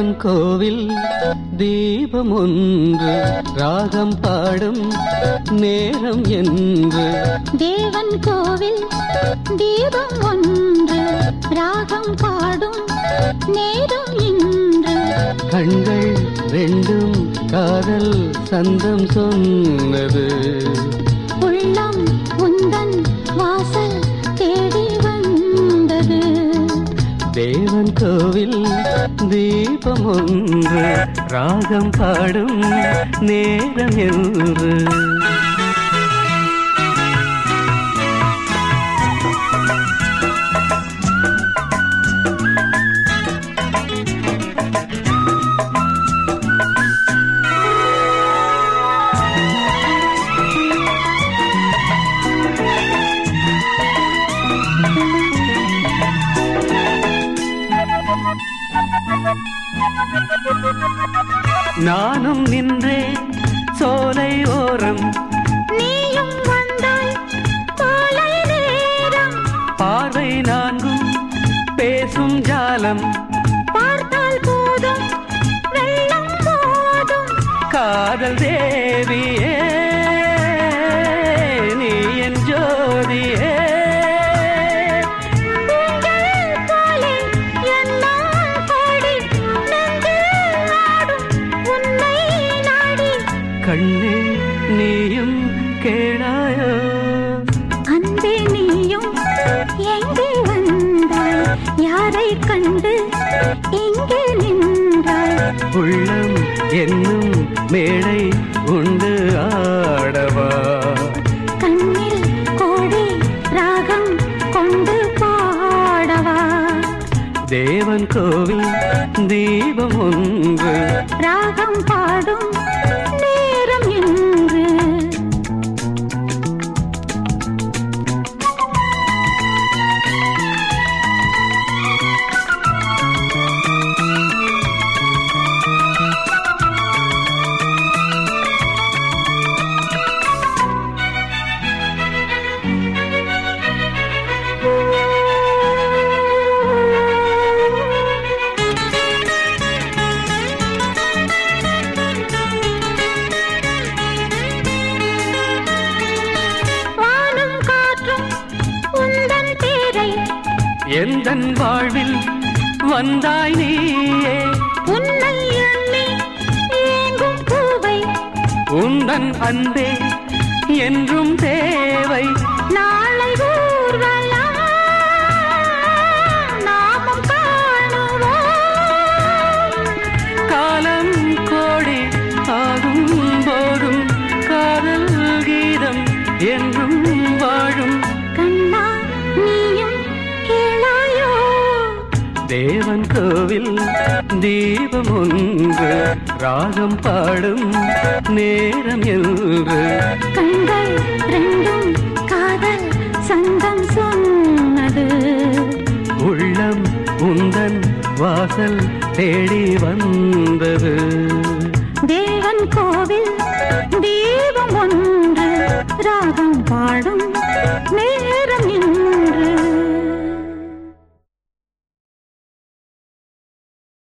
தேவன் கோவில் தீபம் ஒன்று ராகம் பாடும் நேரம் என்று. தேவன் கோவில் தீபம் ஒன்று ராகம் பாடும் நேரம் இன்று. கண்கள் ரெண்டும் காதல் சந்தம் சொன்னது. தேவன் கோவில் தீபம் ஒன்று ராகம் பாடும் நேரம் என்று நானும் நின்றேன் சோலை ஓரம். நீயும் வந்தாய் காலை நேரம். பார்வை நான்கும் பேசும் ஜாலம். பார்த்தால் போதும் வெள்ளம் போதும். காதல் தேவியே கண்ணே நீயும் கேளாயோ? அன்பே நீயும் எங்கே வந்தாய்? யாரை கண்டு இங்கே நின்றாய்? உள்ளம் என்னும் மேடை உண்டு ஆடவா? கண்ணில் கோடி ராகம் கொண்டு பாடவா? தேவன் கோவில் தீபம் ஒன்று. ராகம் பாடும் எந்தன் வாழ்வில் வந்தாய் நீயே? உன்னை எண்ணி ஏங்கும் பூவை. உந்தன் அன்பே என்றும் தேவை. நாளை ஊர்வலம் தேவன் கோவில் தீபம் ஒன்று ராகம் பாடும் நேரம் என்று. கண்கள் ரெண்டும் காதல் சந்தம் சொன்னது. உள்ளம் உந்தன் வாசல் தேடி வந்தது. தேவன் கோவில் தீபம் ஒன்று ராகம்